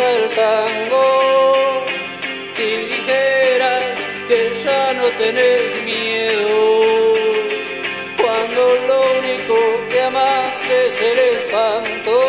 el tango? Si dijeras que ya no tenés miedo, cuando lo único que amas es el espanto.